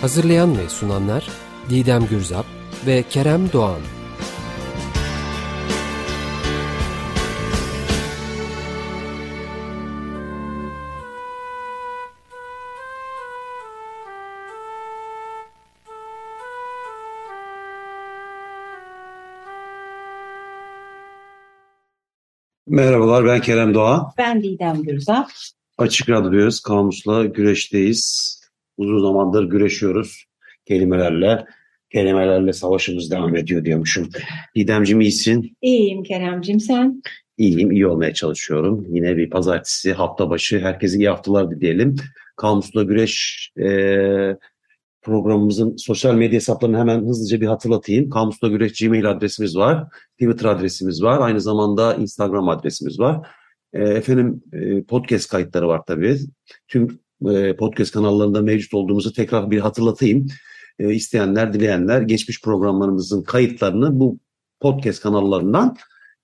Hazırlayan ve sunanlar Didem Gürzap ve Kerem Doğan. Merhabalar ben Kerem Doğan. Ben Didem Gürzap. Açık Radyo'dayız. Kamusla güreşteyiz. Uzun zamandır güreşiyoruz kelimelerle. Kelimelerle savaşımız devam ediyor diyormuşum. Didemciğim iyisin. İyiyim Keremcim sen? İyiyim, iyi olmaya çalışıyorum. Yine bir pazartesi, hafta başı. Herkese iyi haftalar dileyelim. Kamusla Güreş e, programımızın sosyal medya hesaplarını hemen hızlıca bir hatırlatayım. Kamusla Güreş Gmail adresimiz var. Twitter adresimiz var. Aynı zamanda Instagram adresimiz var. E, efendim e, podcast kayıtları var tabii. Tüm e, podcast kanallarında mevcut olduğumuzu tekrar bir hatırlatayım. E, isteyenler, dileyenler geçmiş programlarımızın kayıtlarını bu podcast kanallarından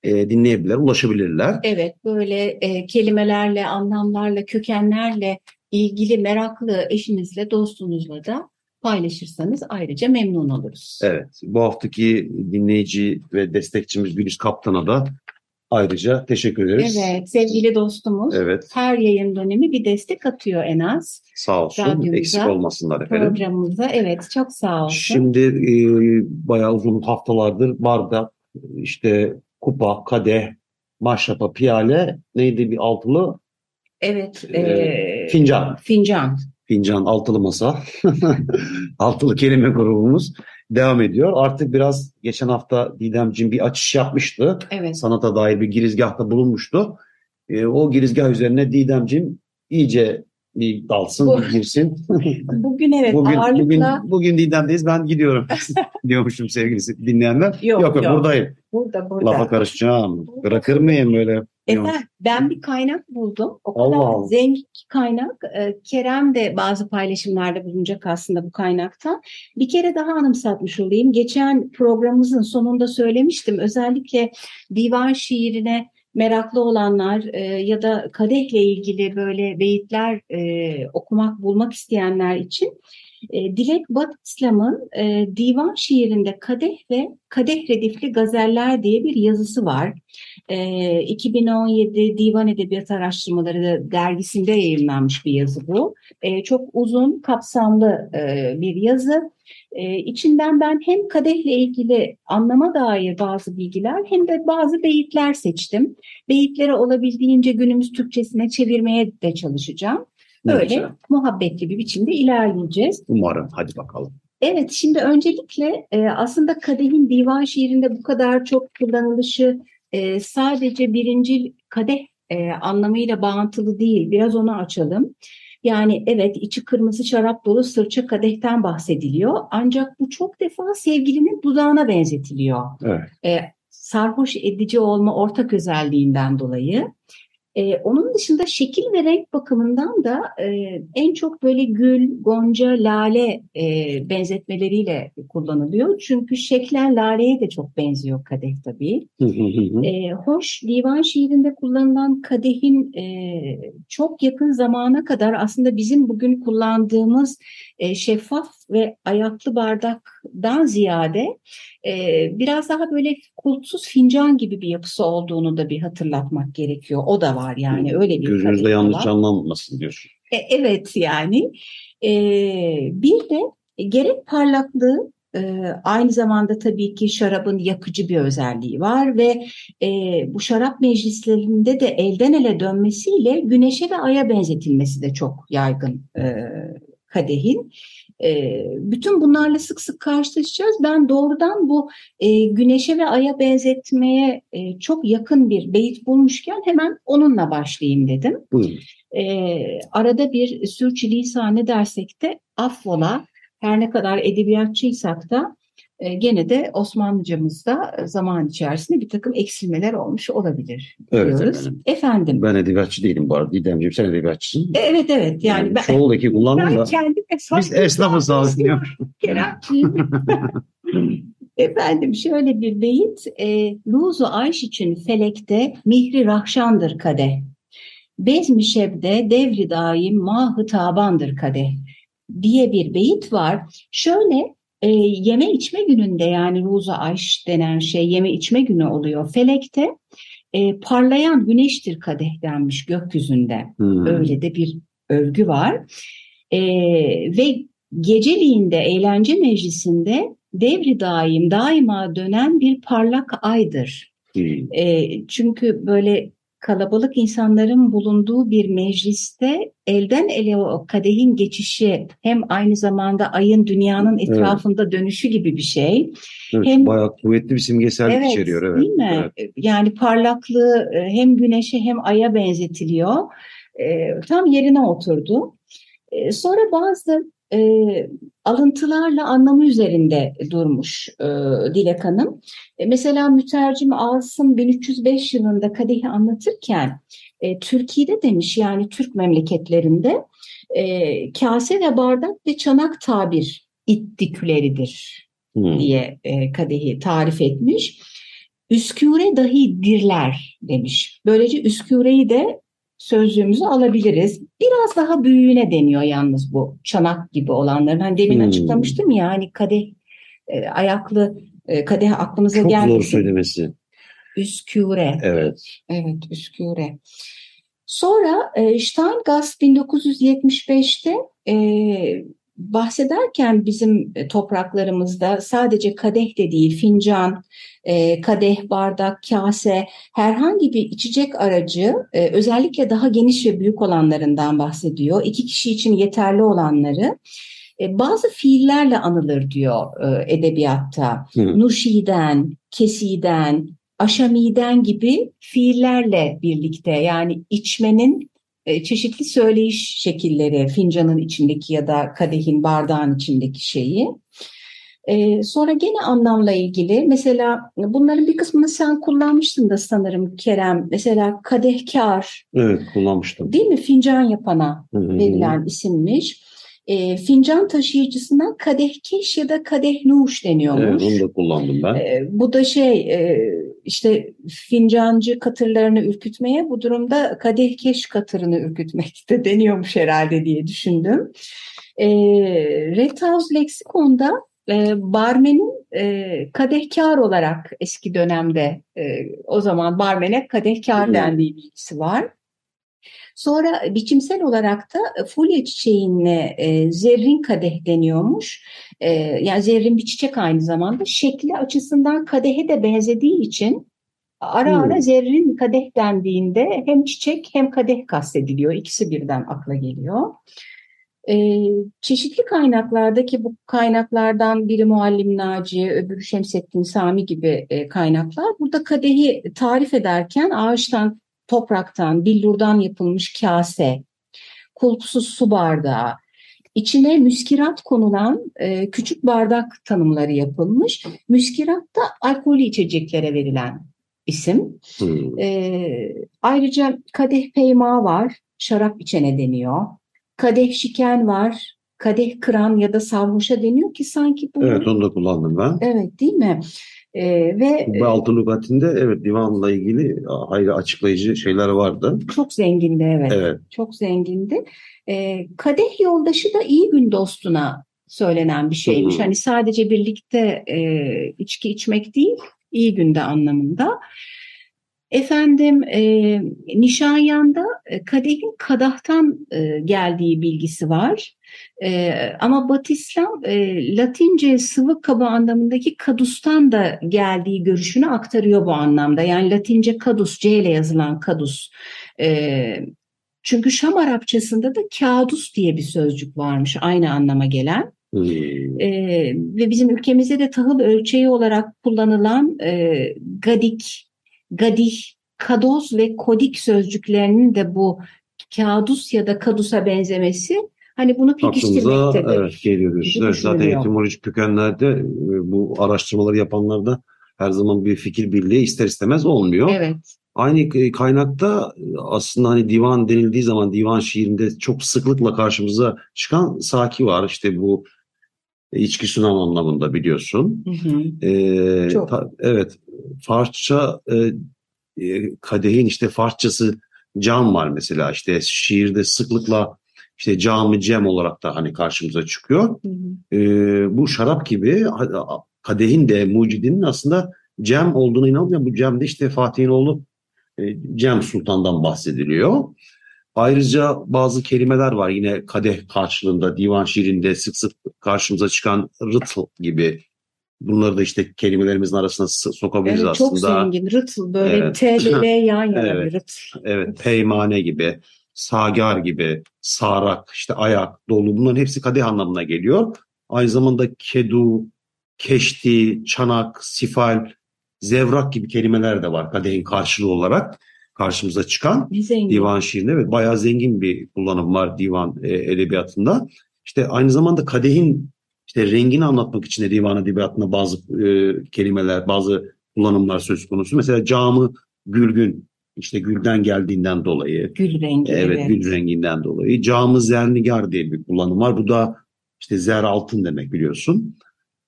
e, dinleyebilirler, ulaşabilirler. Evet, böyle e, kelimelerle, anlamlarla, kökenlerle ilgili meraklı eşinizle, dostunuzla da paylaşırsanız ayrıca memnun oluruz. Evet, bu haftaki dinleyici ve destekçimiz Gülüş Kaptan'a da ayrıca teşekkür ederiz. Evet, sevgili dostumuz Evet. her yayın dönemi bir destek atıyor en az. Sağ olsun, Radyomuza, eksik olmasınlar efendim. Programımıza. Evet, çok sağ olsun. Şimdi e, bayağı uzun haftalardır bardak, işte kupa, kadeh, maşrapa, piyale, neydi bir altılı? evet, e, e, fincan. fincan. Fincan, altılı masa, altılı kelime grubumuz devam ediyor. Artık biraz geçen hafta Didemciğim bir açış yapmıştı. Evet. Sanata dair bir girizgahta bulunmuştu. E, o girizgah üzerine Didemciğim iyice bir dalsın, Bu- bir girsin. Bugün evet bugün, ağırlıkla bugün, bugün Didem'deyiz, ben gidiyorum diyormuşum sevgili dinleyenler. Yok, yok, yok. buradayım. burada burada. Lafa karışacağım. Bırakır mıyım böyle? Efendim ben bir kaynak buldum. O kadar Allah Allah. zengin kaynak. Ee, Kerem de bazı paylaşımlarda bulunacak aslında bu kaynaktan. Bir kere daha anımsatmış olayım. Geçen programımızın sonunda söylemiştim. Özellikle divan şiirine meraklı olanlar e, ya da kadehle ilgili böyle beyitler e, okumak, bulmak isteyenler için e, Dilek Bat İslam'ın e, divan şiirinde kadeh ve kadeh redifli gazeller diye bir yazısı var. E, 2017 Divan Edebiyatı Araştırmaları dergisinde yayınlanmış bir yazı bu. E, çok uzun, kapsamlı e, bir yazı. E, içinden ben hem kadehle ilgili anlama dair bazı bilgiler hem de bazı beyitler seçtim. Beyitleri olabildiğince günümüz Türkçesine çevirmeye de çalışacağım. Ne Böyle güzel. muhabbetli bir biçimde ilerleyeceğiz. Umarım. Hadi bakalım. Evet, şimdi öncelikle e, aslında kadehin divan şiirinde bu kadar çok kullanılışı e, sadece birincil kadeh e, anlamıyla bağıntılı değil. Biraz onu açalım. Yani evet içi kırmızı şarap dolu sırça kadehten bahsediliyor. Ancak bu çok defa sevgilinin dudağına benzetiliyor. Evet. E, sarhoş edici olma ortak özelliğinden dolayı. E, onun dışında şekil ve renk bakımından da e, en çok böyle gül, gonca, lale e, benzetmeleriyle kullanılıyor. Çünkü şeklen laleye de çok benziyor kadeh tabii. E, hoş divan şiirinde kullanılan kadehin e, çok yakın zamana kadar aslında bizim bugün kullandığımız e, şeffaf ve ayaklı bardaktan ziyade e, biraz daha böyle kulpsuz fincan gibi bir yapısı olduğunu da bir hatırlatmak gerekiyor. O da var yani öyle bir Gözünüzde yanlış var. canlanmasın diyorsun. E, evet yani E, bir de gerek parlaklığı aynı zamanda tabii ki şarabın yakıcı bir özelliği var ve e, bu şarap meclislerinde de elden ele dönmesiyle güneşe ve aya benzetilmesi de çok yaygın e, kadehin. E, bütün bunlarla sık sık karşılaşacağız. Ben doğrudan bu e, güneşe ve aya benzetmeye e, çok yakın bir beyit bulmuşken hemen onunla başlayayım dedim. Buyurun. e, arada bir sürçülisan ne dersek de affola. Her ne kadar edebiyatçıysak da gene de Osmanlıcamızda zaman içerisinde bir takım eksilmeler olmuş olabilir Evet diyoruz. efendim. Efendim. Ben edebiyatçı değilim bu arada. Didemciğim sen edebiyatçısın. Evet evet yani ben, Çoğuldaki kullandım da. Biz esnafız. Keremciğim. Efendim şöyle bir beyit. E, Luzu Ayş için felekte mihri rahşandır kadeh. Bezmi şebde devri daim mahı tabandır kadeh diye bir beyit var. Şöyle e, yeme içme gününde yani Luzu Ayş denen şey yeme içme günü oluyor. Felekte e, parlayan güneştir kadeh denmiş gökyüzünde. Hmm. Öyle de bir övgü var. Ee, ve geceliğinde eğlence meclisinde devri daim daima dönen bir parlak aydır. Hmm. Ee, çünkü böyle kalabalık insanların bulunduğu bir mecliste elden ele o kadehin geçişi hem aynı zamanda ayın dünyanın etrafında dönüşü gibi bir şey. Evet, Hem- bayağı kuvvetli bir simgesellik Evet, içeriyor. Evet. değil mi? Evet. Yani parlaklığı e, hem güneşe hem aya benzetiliyor. E, tam yerine oturdu. E, sonra bazı e, alıntılarla anlamı üzerinde durmuş e, Dilek Hanım. E, mesela mütercim Asım 1305 yılında kadehi anlatırken e, Türkiye'de demiş yani Türk memleketlerinde e, kase ve bardak ve çanak tabir ittiküleridir Hmm. diye e, kadehi tarif etmiş. Üsküre dahi dirler demiş. Böylece üsküreyi de sözlüğümüze alabiliriz. Biraz daha büyüğüne deniyor yalnız bu çanak gibi olanların. Hani demin Hmm. açıklamıştım ya hani kadeh e, ayaklı e, kadeh aklımıza Çok geldi. zor söylemesi. Üsküre. Evet. Evet, Üsküre. Sonra e, Steingast 1975'te e, bahsederken bizim e, topraklarımızda sadece kadeh de değil, fincan, e, kadeh, bardak, kase, herhangi bir içecek aracı, e, özellikle daha geniş ve büyük olanlarından bahsediyor. İki kişi için yeterli olanları. Bazı fiillerle anılır diyor edebiyatta. Hı. Nuşiden, kesiden, aşamiden gibi fiillerle birlikte yani içmenin çeşitli söyleyiş şekilleri fincanın içindeki ya da kadehin bardağın içindeki şeyi. E, sonra gene anlamla ilgili mesela bunların bir kısmını sen kullanmıştın da sanırım Kerem. Mesela kadehkar Evet kullanmıştım. değil mi fincan yapana verilen isimmiş. E, fincan taşıyıcısına kadehkeş ya da kadehnuş deniyormuş. Evet onu da kullandım ben. E, bu da şey e, işte fincancı katırlarını ürkütmeye bu durumda kadehkeş katırını ürkütmekte deniyormuş herhalde diye düşündüm. E, Red House Leksikon'da e, barmenin e, kadehkar olarak eski dönemde e, o zaman barmene kadehkar dendiği bilgisi var. Sonra biçimsel olarak da fulya çiçeğine e, zerrin kadeh deniyormuş. E, yani zerrin bir çiçek aynı zamanda. Şekli açısından kadehe de benzediği için ara ara Hmm. zerrin kadeh dendiğinde hem çiçek hem kadeh kastediliyor. İkisi birden akla geliyor. E, çeşitli kaynaklardaki bu kaynaklardan biri Muallim Naci, öbürü Şemsettin Sami gibi e, kaynaklar. Burada kadehi tarif ederken ağaçtan, topraktan, billurdan yapılmış kase, kulpsuz su bardağı, içine müskirat konulan e, küçük bardak tanımları yapılmış. Müskirat da alkollü içeceklere verilen isim. Hı. E, ayrıca kadeh peyma var, şarap içene deniyor. Kadeh şiken var, kadeh kıran ya da sarhoşa deniyor ki sanki bu Evet onu da kullandım ben. Evet, değil mi? E, ve Bu altın lügatinde evet divanla ilgili hayli açıklayıcı şeyler vardı. çok zengindi evet. Evet. Çok zengindi. E, kadeh yoldaşı da iyi gün dostuna söylenen bir şeymiş. Hı. Hani sadece birlikte e, içki içmek değil, iyi günde anlamında. Efendim e, Nişanyan'da e, kadehin kadahtan e, geldiği bilgisi var. E, ama Batı İslam e, Latince sıvı kaba anlamındaki kadustan da geldiği görüşünü aktarıyor bu anlamda. Yani Latince kadus, C ile yazılan kadus. E, çünkü Şam Arapçasında da kağıdus diye bir sözcük varmış aynı anlama gelen. Ee, ve bizim ülkemizde de tahıl ölçeği olarak kullanılan e, gadik, gadih, kadoz ve kodik sözcüklerinin de bu kadus ya da kadusa benzemesi hani bunu pekiştirmektedir. evet geliyor diyorsun. Evet, zaten etimolojik kökenlerde e, bu araştırmaları yapanlarda her zaman bir fikir birliği ister istemez olmuyor. Evet. Aynı kaynakta e, aslında hani divan denildiği zaman divan şiirinde çok sıklıkla karşımıza çıkan Saki var. İşte bu içki sunan anlamında biliyorsun. Hı hı. Ee, Çok. ta- evet Farsça e, e, kadehin işte Farsçası cam var mesela işte şiirde sıklıkla işte camı cem olarak da hani karşımıza çıkıyor. Hı hı. Ee, bu şarap gibi kadehin de mucidinin aslında cem olduğuna inanılıyor. Bu cem de işte Fatih'in oğlu e, Cem Sultan'dan bahsediliyor. Ayrıca bazı kelimeler var yine kadeh karşılığında divan şiirinde sık sık karşımıza çıkan rıtl gibi. Bunları da işte kelimelerimizin arasına sokabiliriz Evet, çok aslında. zengin. Rıtıl böyle Evet. T ile L yan yana Evet. bir rıtıl. Evet, peymane gibi, sagar gibi, sarak, işte ayak, dolu bunların hepsi kadeh anlamına geliyor. Aynı zamanda kedu, keşti, çanak, sifal, zevrak gibi kelimeler de var kadehin karşılığı olarak karşımıza çıkan. Zengin. Divan şiirinde evet bayağı zengin bir kullanım var divan e, edebiyatında. İşte aynı zamanda kadehin işte rengini anlatmak için de divan edebiyatında bazı e, kelimeler, bazı kullanımlar söz konusu. Mesela camı gülgün, işte gülden geldiğinden dolayı, Gül rengi. evet, evet. gül renginden dolayı. Camı zernigar diye bir kullanım var. Bu da işte zer altın demek biliyorsun.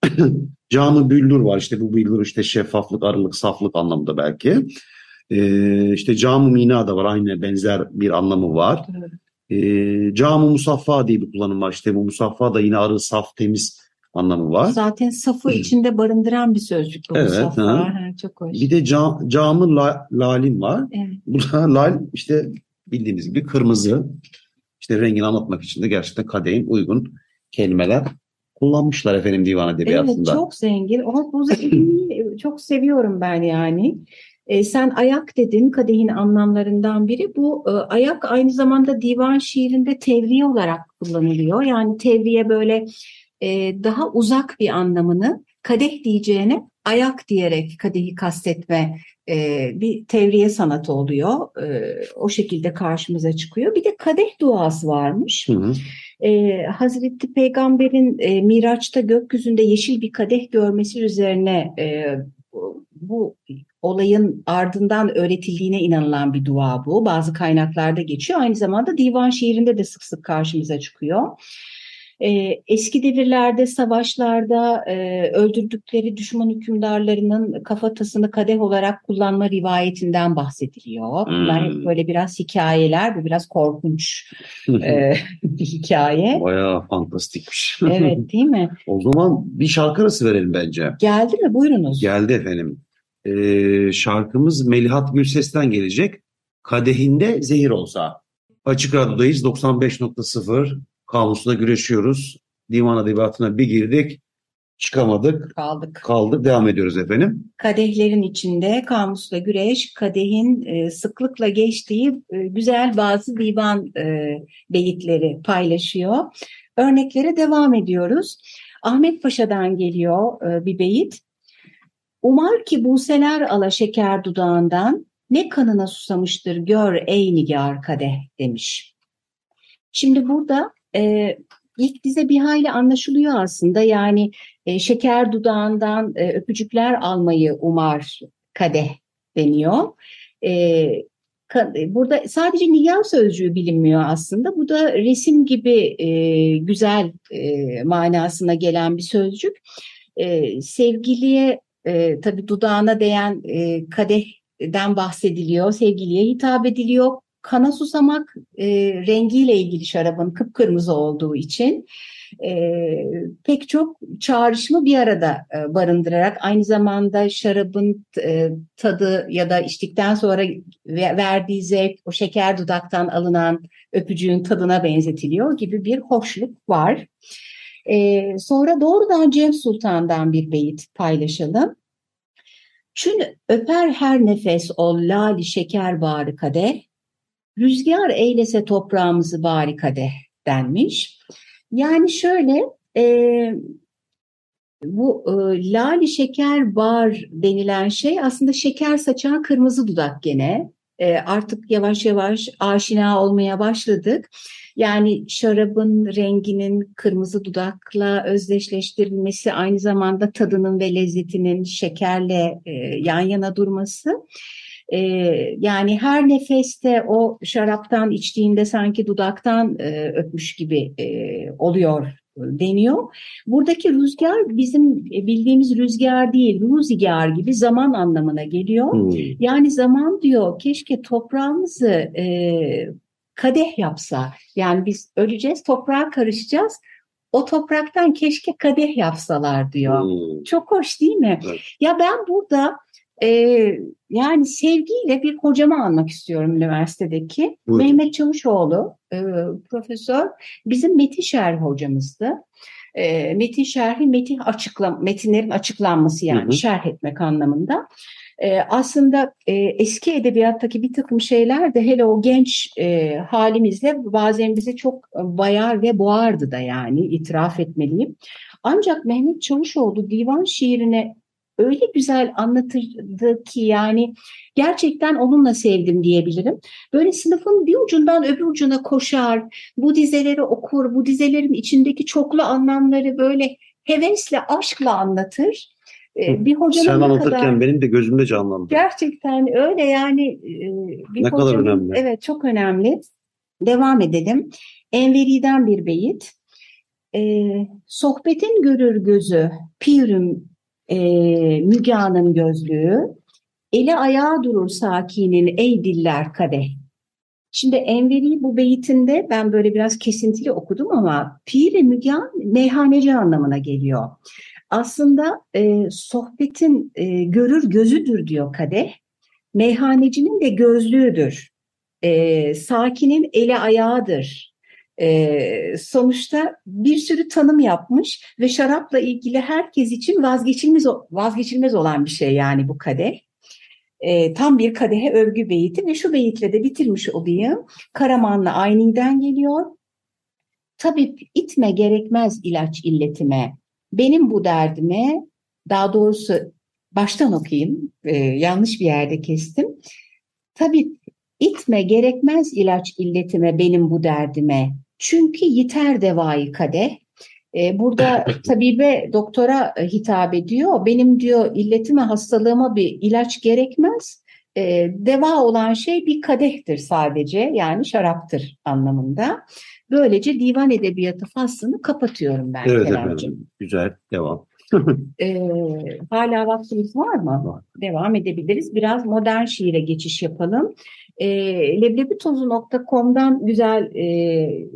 Camı büllür var. İşte bu büllür işte şeffaflık, arılık, saflık anlamında belki. Ee, işte camı mina da var. Aynı benzer bir anlamı var. Evet. Ee, camı musaffa diye bir kullanım var. İşte bu musaffa da yine arı, saf, temiz anlamı var. Zaten safı içinde barındıran bir sözcük bu Evet, musaffa. Ha, çok hoş. Bir de cam, camı la, lalim var. Evet. Bu da lal işte bildiğimiz gibi kırmızı. İşte rengini anlatmak için de gerçekten kadehin uygun kelimeler kullanmışlar efendim divan edebiyatında. Evet çok zengin. O bu zenginliği çok seviyorum ben yani. E, sen ayak dedin kadehin anlamlarından biri. Bu e, ayak aynı zamanda divan şiirinde tevriye olarak kullanılıyor. Yani tevriye böyle e, daha uzak bir anlamını kadeh diyeceğine ayak diyerek kadehi kastetme e, bir tevriye sanatı oluyor. E, o şekilde karşımıza çıkıyor. Bir de kadeh duası varmış. Hı hı. Ee, Hazreti Peygamber'in e, Miraç'ta gökyüzünde yeşil bir kadeh görmesi üzerine e, bu, olayın ardından öğretildiğine inanılan bir dua bu. Bazı kaynaklarda geçiyor. Aynı zamanda divan şiirinde de sık sık karşımıza çıkıyor. Ee, eski devirlerde, savaşlarda e, öldürdükleri düşman hükümdarlarının kafatasını kadeh olarak kullanma rivayetinden bahsediliyor. Bunlar hep Hmm. böyle biraz hikayeler, bu biraz korkunç e, bir hikaye. Bayağı fantastikmiş. Evet değil mi? o zaman bir şarkı arası verelim bence. Geldi mi? Buyurunuz. Geldi efendim. Ee, şarkımız Melihat Gürses'ten gelecek. Kadehinde zehir olsa. Açık Radyo'dayız 95.0. Kamusla güreşiyoruz. Divan Edebiyatı'na bir girdik. Çıkamadık. Kaldık. Kaldık. Devam ediyoruz efendim. Kadehlerin içinde kamusla güreş, kadehin e, sıklıkla geçtiği e, güzel bazı divan e, beyitleri paylaşıyor. Örneklere devam ediyoruz. Ahmet Paşa'dan geliyor e, bir beyit. Umar ki buseler ala şeker dudağından, ne kanına susamıştır gör ey nigar kadeh demiş. Şimdi burada e, ilk bize bir hayli anlaşılıyor aslında. Yani e, şeker dudağından e, öpücükler almayı umar kadeh deniyor. E, ka- burada sadece nigar sözcüğü bilinmiyor aslında. Bu da resim gibi e, güzel e, manasına gelen bir sözcük. E, sevgiliye e, tabii dudağına değen e, kadehden bahsediliyor. Sevgiliye hitap ediliyor. Kana susamak e, rengiyle ilgili şarabın kıpkırmızı olduğu için e, pek çok çağrışımı bir arada e, barındırarak aynı zamanda şarabın e, tadı ya da içtikten sonra ve- verdiği zevk o şeker dudaktan alınan öpücüğün tadına benzetiliyor gibi bir hoşluk var. E, sonra doğrudan Cem Sultan'dan bir beyit paylaşalım. Çün öper her nefes ol lali şeker bari kadeh, rüzgar eylese toprağımızı bari kadeh denmiş. Yani şöyle e, bu e, lali şeker bar denilen şey aslında şeker saçan kırmızı dudak gene. E, artık yavaş yavaş aşina olmaya başladık. Yani şarabın renginin kırmızı dudakla özdeşleştirilmesi aynı zamanda tadının ve lezzetinin şekerle e, yan yana durması. E, yani her nefeste o şaraptan içtiğinde sanki dudaktan e, öpmüş gibi e, oluyor deniyor. Buradaki rüzgar bizim bildiğimiz rüzgar değil, rüzgar gibi zaman anlamına geliyor. Hmm. Yani zaman diyor keşke toprağımızı e, kadeh yapsa. Yani biz öleceğiz, toprağa karışacağız. O topraktan keşke kadeh yapsalar diyor. Hmm. Çok hoş değil mi? Evet. Ya ben burada e, yani sevgiyle bir hocamı anmak istiyorum üniversitedeki. Buyurun. Mehmet Çavuşoğlu e, profesör bizim metin şerhi hocamızdı. E, metin şerhi metin açıkla, metinlerin açıklanması yani Hı hı. şerh etmek anlamında. E, aslında e, eski edebiyattaki bir takım şeyler de hele o genç e, halimizle bazen bizi çok bayar ve boğardı da yani itiraf etmeliyim. Ancak Mehmet Çavuşoğlu divan şiirine öyle güzel anlatırdı ki yani gerçekten onunla sevdim diyebilirim. Böyle sınıfın bir ucundan öbür ucuna koşar, bu dizeleri okur, bu dizelerin içindeki çoklu anlamları böyle hevesle, aşkla anlatır. Ee, bir hocanın Sen anlatırken kadar... benim de gözümde canlandı. Gerçekten öyle yani e, bir Ne kadar hocanın- önemli. Evet çok önemli. Devam edelim. Enveri'den bir beyit. E, sohbetin görür gözü, pirim e, Müge'nin gözlüğü, eli ayağı durur sakinin ey diller kadeh. Şimdi Enveri bu beyitinde ben böyle biraz kesintili okudum ama Pir-i Mügan meyhaneci anlamına geliyor. Aslında e, sohbetin e, görür gözüdür diyor kadeh. Meyhanecinin de gözlüğüdür. E, sakinin eli ayağıdır. E, sonuçta bir sürü tanım yapmış ve şarapla ilgili herkes için vazgeçilmez vazgeçilmez olan bir şey yani bu kadeh. E, tam bir kadehe övgü beyti ve şu beyitle de bitirmiş olayım. Karamanlı Ayni'den geliyor. Tabip itme gerekmez ilaç illetime. Benim bu derdime daha doğrusu baştan okuyayım. e, yanlış bir yerde kestim. Tabip itme gerekmez ilaç illetime benim bu derdime. Çünkü yiter devayı kadeh. E, burada tabibe doktora e, hitap ediyor. Benim diyor illetime hastalığıma bir ilaç gerekmez. E, deva olan şey bir kadehtir sadece yani şaraptır anlamında. Böylece divan edebiyatı faslını kapatıyorum ben Evet Keremciğim. efendim. Güzel. Devam. E, hala vaktimiz var mı? Var. Devam edebiliriz. Biraz modern şiire geçiş yapalım. E, leblebitozu.com'dan güzel e,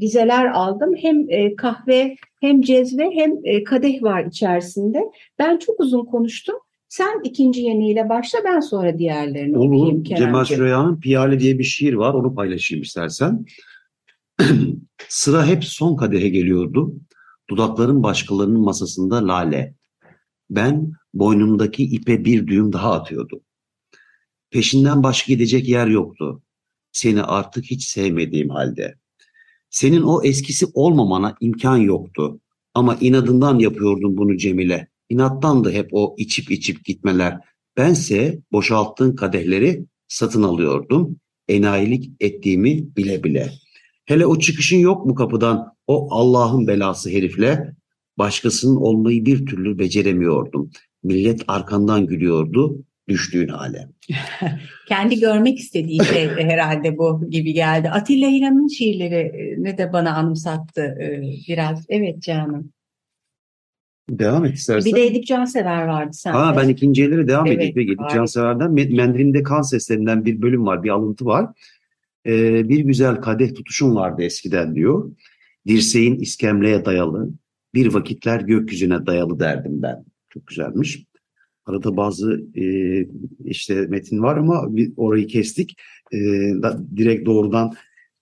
dizeler aldım. Hem e, kahve hem cezve hem e, kadeh var içerisinde. Ben çok uzun konuştum. Sen ikinci yeniyle başla ben sonra diğerlerini okuyayım Olur. Cemal. Süreyya'nın Piyale diye bir şiir var. Onu paylaşayım istersen. Sıra hep son kadehe geliyordu. Dudakların başkalarının masasında lale. Ben boynumdaki ipe bir düğüm daha atıyordum. Peşinden başka gidecek yer yoktu. Seni artık hiç sevmediğim halde. Senin o eskisi olmamana imkan yoktu. Ama inadından yapıyordun bunu Cemile. İnattandı hep o içip içip gitmeler. Bense boşalttığın kadehleri satın alıyordum. Enayilik ettiğimi bile bile. Hele o çıkışın yok mu kapıdan o Allah'ın belası herifle? Başkasının olmayı bir türlü beceremiyordum. Millet arkandan gülüyordu düştüğün hale. Kendi görmek istediği şey de herhalde bu gibi geldi. Atilla İlhan'ın şiirleri e, ne de bana anımsattı e, biraz. Evet canım. Devam et istersen. Bir de Edip Cansever vardı sende. Ha ben ikinci ellere devam Evet, edeyim. Edip harika. Cansever'den Me- Mendilinde Kan Seslerinden bir bölüm var, bir alıntı var. Ee, bir güzel kadeh tutuşum vardı eskiden diyor. Dirseğin iskemleye dayalı, bir vakitler gökyüzüne dayalı derdim ben. Çok güzelmiş. Arada bazı e, işte metin var ama bir orayı kestik. E, da- direkt doğrudan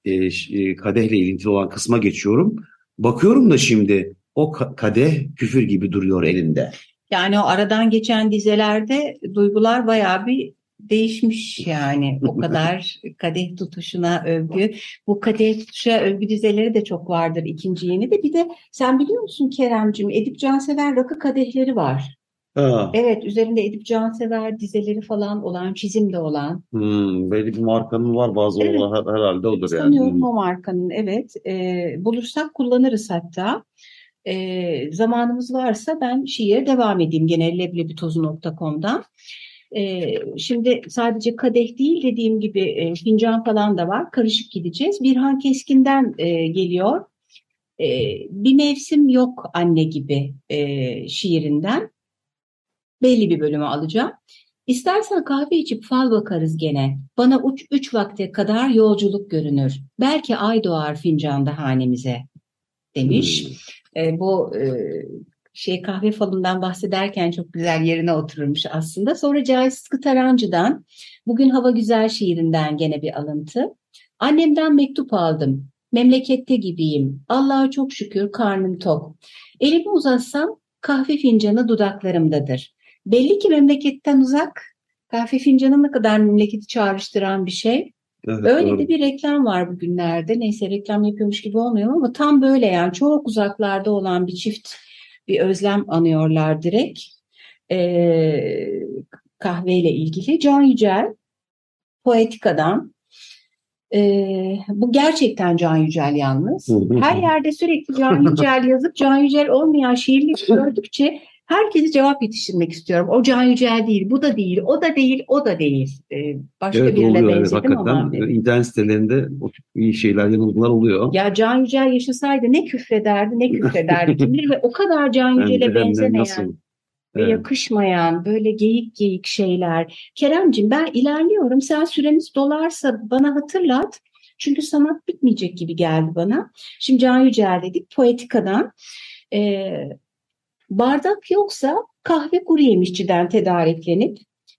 e, e, kadehle ilintili olan kısma geçiyorum. Bakıyorum da şimdi o ka- kadeh küfür gibi duruyor elinde. Yani o aradan geçen dizelerde duygular bayağı bir değişmiş yani. O kadar kadeh tutuşuna övgü. Bu kadeh tutuşa övgü dizeleri de çok vardır ikinci yeni de. Bir de sen biliyor musun Keremcim Edip Cansever rakı kadehleri var. Ha. Evet, üzerinde Edip Cansever dizeleri falan olan, çizim de olan. Hmm, belli bir markanın var bazı Evet. olan her- herhalde odur yani. Sanıyorum Hmm. o markanın, evet. Ee, bulursak kullanırız hatta. Ee, zamanımız varsa ben şiire devam edeyim gene leblebitozu.com'dan. Ee, şimdi sadece kadeh değil dediğim gibi e, fincan falan da var. Karışık gideceğiz. Birhan Keskin'den e, geliyor. Ee, bir mevsim yok anne gibi e, şiirinden. Belli bir bölümü alacağım. İstersen kahve içip fal bakarız gene. Bana uç, üç vakte kadar yolculuk görünür. Belki ay doğar fincanda hanemize demiş. Hmm. E, bu e, şey kahve falından bahsederken çok güzel yerine otururmuş aslında. Sonra Cahit Sıtkı Tarancı'dan Bugün Hava Güzel şiirinden gene bir alıntı. Annemden mektup aldım. Memlekette gibiyim. Allah'a çok şükür karnım tok. Elimi uzatsam kahve fincanı dudaklarımdadır. Belli ki memleketten uzak. Kahve fincanı ne kadar memleketi çağrıştıran bir şey. Evet, Öyle doğru. de bir reklam var bugünlerde. Neyse reklam yapıyormuş gibi olmuyor ama tam böyle yani çok uzaklarda olan bir çift bir özlem anıyorlar direkt. Ee, kahveyle ilgili. Can Yücel Poetika'dan. Ee, bu gerçekten Can Yücel yalnız. Her yerde sürekli Can Yücel yazıp Can Yücel olmayan şiirleri gördükçe herkese cevap yetiştirmek istiyorum. O Can Yücel değil, bu da değil, o da değil, o da değil. Ee, başka Evet birine oluyor evet, benzedim ama. hakikaten. İnternet sitelerinde o tip iyi şeyler, yanılgılar oluyor. Ya Can Yücel yaşasaydı ne küfrederdi ne küfrederdi kim bilir ve o kadar Can Yücel'e benzemeyen nasıl? ve Evet. yakışmayan böyle geyik geyik şeyler. Keremcim ben ilerliyorum sen süremiz dolarsa bana hatırlat. Çünkü sanat bitmeyecek gibi geldi bana. Şimdi Can Yücel dedik Poetika'dan. Ee, bardak yoksa kahve kuru yemişçiden tedariklenip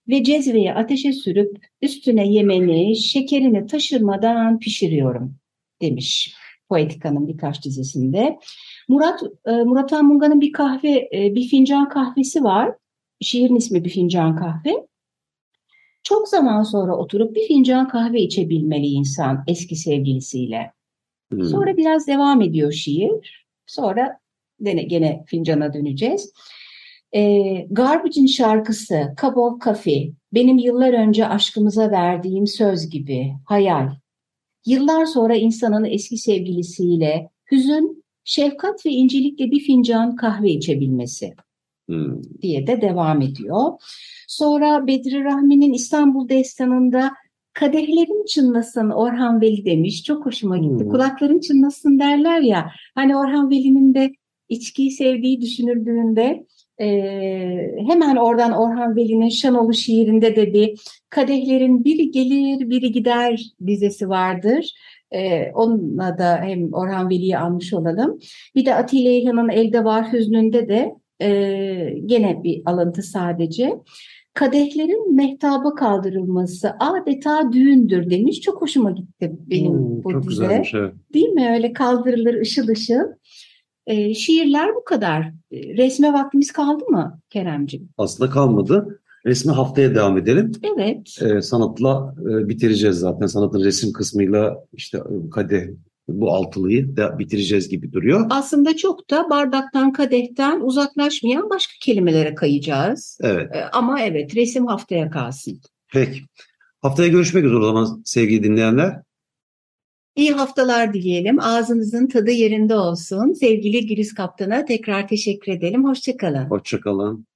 ve cezveyi ateşe sürüp üstüne yemeni, şekerini taşırmadan pişiriyorum demiş Poetika'nın birkaç dizisinde. Murat e, Murat Anmunga'nın bir kahve, e, bir fincan kahvesi var. Şiirin ismi bir fincan kahve. Çok zaman sonra oturup bir fincan kahve içebilmeli insan eski sevgilisiyle. Hmm. Sonra biraz devam ediyor şiir. Sonra gene, gene fincana döneceğiz. E, Garbage'in şarkısı Cup of Coffee benim yıllar önce aşkımıza verdiğim söz gibi hayal. Yıllar sonra insanın eski sevgilisiyle hüzün, şefkat ve incelikle bir fincan kahve içebilmesi Hmm. diye de devam ediyor. Sonra Bedri Rahmi'nin İstanbul Destanı'nda kadehlerin çınlasın Orhan Veli demiş. Çok hoşuma gitti. Hmm. Kulakların çınlasın derler ya. Hani Orhan Veli'nin de içkiyi sevdiği düşünüldüğünde eee, hemen oradan Orhan Veli'nin Şanolu şiirinde de bir kadehlerin biri gelir biri gider dizesi vardır. Eee, onunla da hem Orhan Veli'yi almış olalım. Bir de Atilla İlhan'ın Elde Var Hüznü'nde de ee, gene bir alıntı sadece. Kadehlerin mehtaba kaldırılması adeta düğündür demiş. Çok hoşuma gitti benim Hmm, bu çok dize. güzelmiş evet. Değil mi? Öyle kaldırılır ışıl ışıl. Ee, şiirler bu kadar. Ee, Resme vaktimiz kaldı mı Keremciğim? Aslında kalmadı. Resmi haftaya devam edelim. Evet. Ee, sanatla e, bitireceğiz zaten. Sanatın resim kısmıyla işte e, kadeh bu altılıyı da bitireceğiz gibi duruyor. Aslında çok da bardaktan, kadehten uzaklaşmayan başka kelimelere kayacağız. Evet. Ee, ama evet resim haftaya kalsın. Peki. Haftaya görüşmek üzere o zaman sevgili dinleyenler. İyi haftalar dileyelim. Ağzınızın tadı yerinde olsun. Sevgili Güliz Kaptan'a tekrar teşekkür edelim. Hoşçakalın. Hoşçakalın.